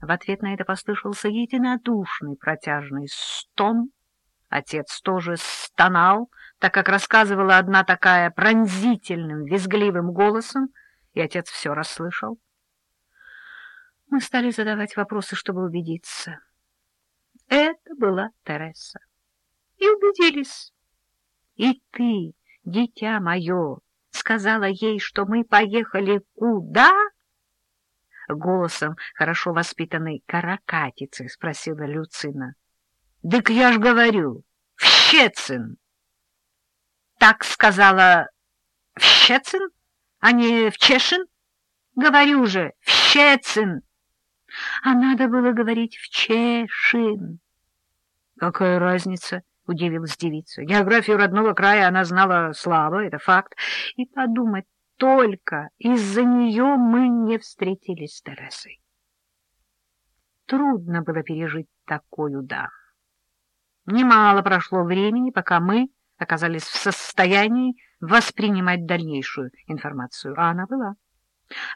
В ответ на это послышался единодушный протяжный стон. Отец тоже стонал, так как рассказывала одна такая пронзительным, визгливым голосом, и отец все расслышал. Мы стали задавать вопросы, чтобы убедиться. Это была Тереса. И убедились. И ты, дитя мое, сказала ей, что мы поехали куда? Голосом хорошо воспитанной каракатицы спросила Люцина. — Дык я ж говорю, в Щецин. — Так сказала в Щецин, а не в Чешин? Говорю же, в Щецин. А надо было говорить в Чешин. — Какая разница? — удивилась девица. Географию родного края она знала слабо, это факт. И подумать только, из-за нее мы не встретились с Тересой. Трудно было пережить такой удар. Немало прошло времени, пока мы оказались в состоянии воспринимать дальнейшую информацию, а она была.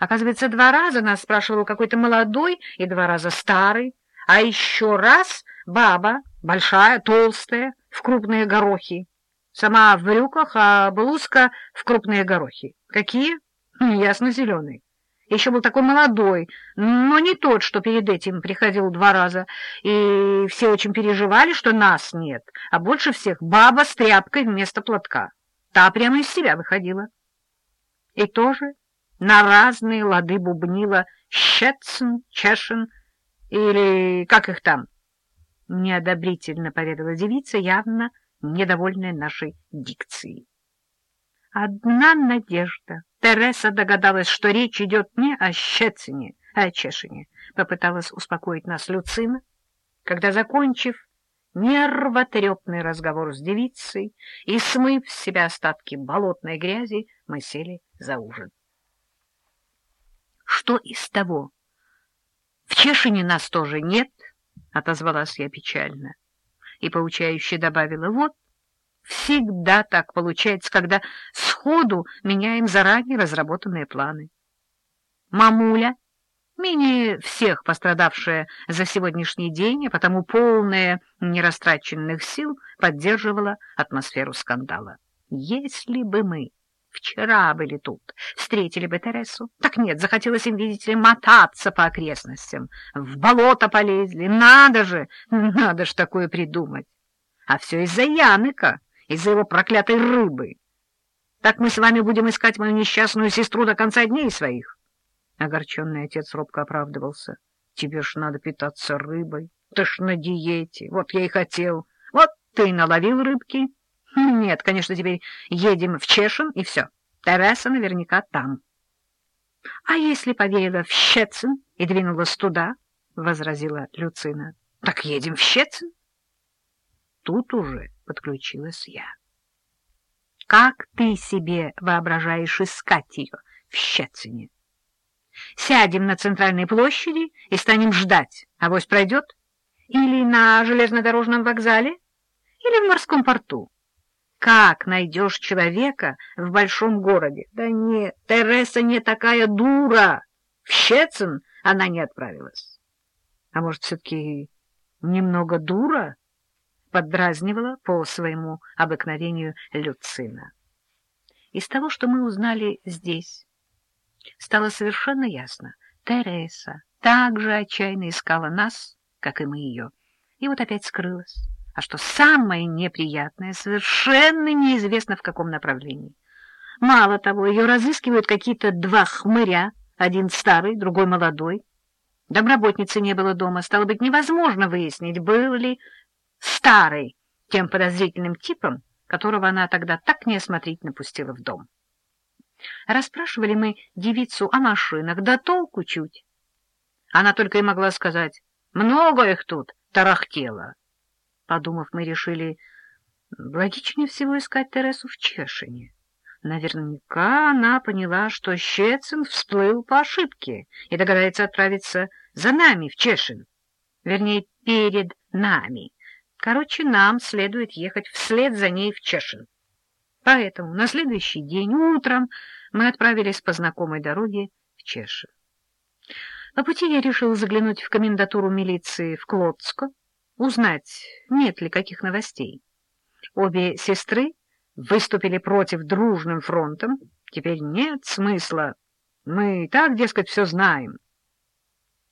Оказывается, два раза нас спрашивал какой-то молодой и два раза старый, а еще раз баба, большая, толстая, в крупные горохи. Сама в брюках, а блузка в крупные горохи. Какие? Ясно-зеленые. Еще был такой молодой, но не тот, что перед этим приходил два раза. И все очень переживали, что нас нет, а больше всех баба с тряпкой вместо платка. Та прямо из себя выходила. И тоже на разные лады бубнила Щетцен, Чешин или как их там. Неодобрительно поведала девица, явно недовольная нашей дикцией. Одна надежда. Тереса догадалась, что речь идет не о Щецине, а о Чешине. Попыталась успокоить нас Люцина, когда, закончив нервотрепный разговор с девицей и смыв с себя остатки болотной грязи, мы сели за ужин. Что из того? В Чешине нас тоже нет, — отозвалась я печально. И поучающе добавила, вот, всегда так получается, когда сходу меняем заранее разработанные планы. Мамуля, менее всех пострадавшая за сегодняшний день, а потому полная нерастраченных сил, поддерживала атмосферу скандала. Если бы мы Вчера были тут, встретили бы Тересу. Так нет, захотелось им, видите ли, мотаться по окрестностям. В болото полезли. Надо же, надо же такое придумать. А все из-за Яныка, из-за его проклятой рыбы. Так мы с вами будем искать мою несчастную сестру до конца дней своих. Огорченный отец робко оправдывался. Тебе ж надо питаться рыбой. Ты ж на диете. Вот я и хотел. Вот ты наловил рыбки. Нет, конечно, теперь едем в Чешин, и все. Тереса наверняка там. — А если поверила в Щецин и двинулась туда? — возразила Люцина. — Так едем в Щецин. Тут уже подключилась я. — Как ты себе воображаешь искать ее в Щецине? Сядем на центральной площади и станем ждать, авось пройдет? Или на железнодорожном вокзале? Или в морском порту? Как найдешь человека в большом городе? Да нет, Тереса не такая дура. В Щецин она не отправилась. А может, все-таки немного дура? Поддразнивала по своему обыкновению Люцина. Из того, что мы узнали здесь, стало совершенно ясно. Тереса так же отчаянно искала нас, как и мы ее. И вот опять скрылась а что самое неприятное, совершенно неизвестно в каком направлении. Мало того, ее разыскивают какие-то два хмыря, один старый, другой молодой. Домработницы не было дома, стало быть, невозможно выяснить, был ли старый тем подозрительным типом, которого она тогда так неосмотрительно пустила в дом. Расспрашивали мы девицу о машинах, да толку чуть. Она только и могла сказать, много их тут тарахтело. Подумав, мы решили, логичнее всего искать Тересу в Чешине. Наверняка она поняла, что Щецин всплыл по ошибке и догадается отправиться за нами в Чешин. Вернее, перед нами. Короче, нам следует ехать вслед за ней в Чешин. Поэтому на следующий день утром мы отправились по знакомой дороге в Чешин. По пути я решил заглянуть в комендатуру милиции в Клодско, узнать, нет ли каких новостей. Обе сестры выступили против дружным фронтом. Теперь нет смысла. Мы и так, дескать, все знаем.